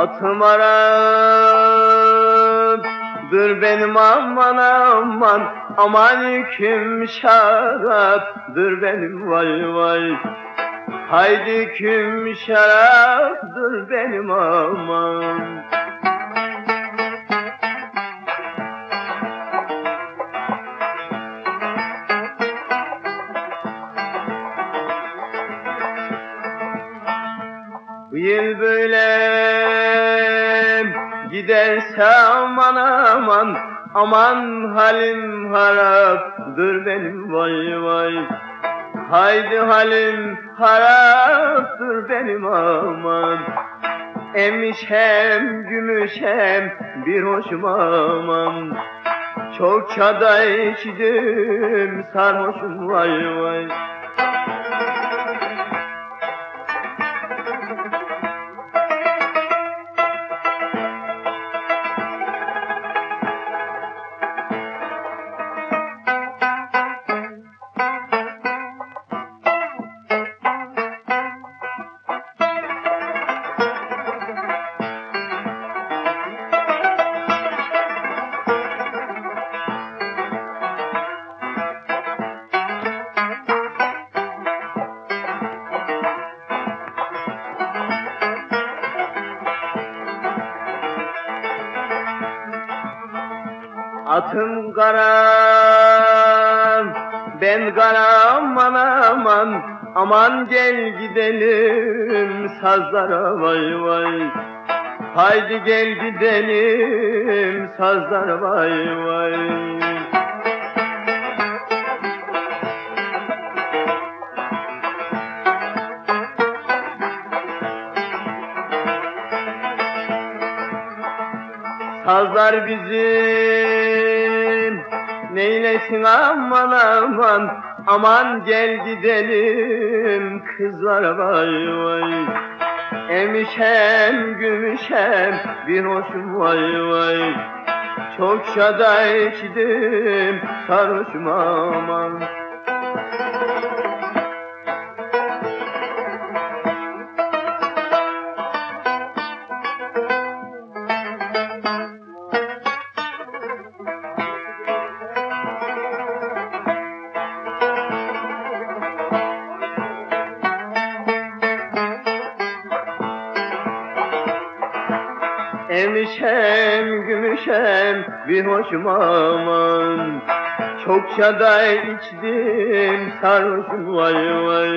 Atım Arap'dır benim aman aman Aman yüküm şaraptır benim vay vay. Haydi küm şaraptır benim aman Bu yıl böyle giderse aman aman Aman halim haraptır benim vay vay. Haydi halim haraptır benim aman. Emişem gümüşem bir hoşum aman. Çok çada içtim sarhoşum vay vay Atım kara, ben kara aman aman. Aman gel gidelim sazlara vay vay. Haydi gel gidelim sazlara vay vay Sazlar bizim. Neylesin aman aman. Aman gel gidelim kızlar vay vay. Emişem gümüşem bir hoşum vay vay. Çok şada içtim sarhoşum aman Emişem gümüşem bir hoşum aman. Çok şada içtim sarhoşum vay vay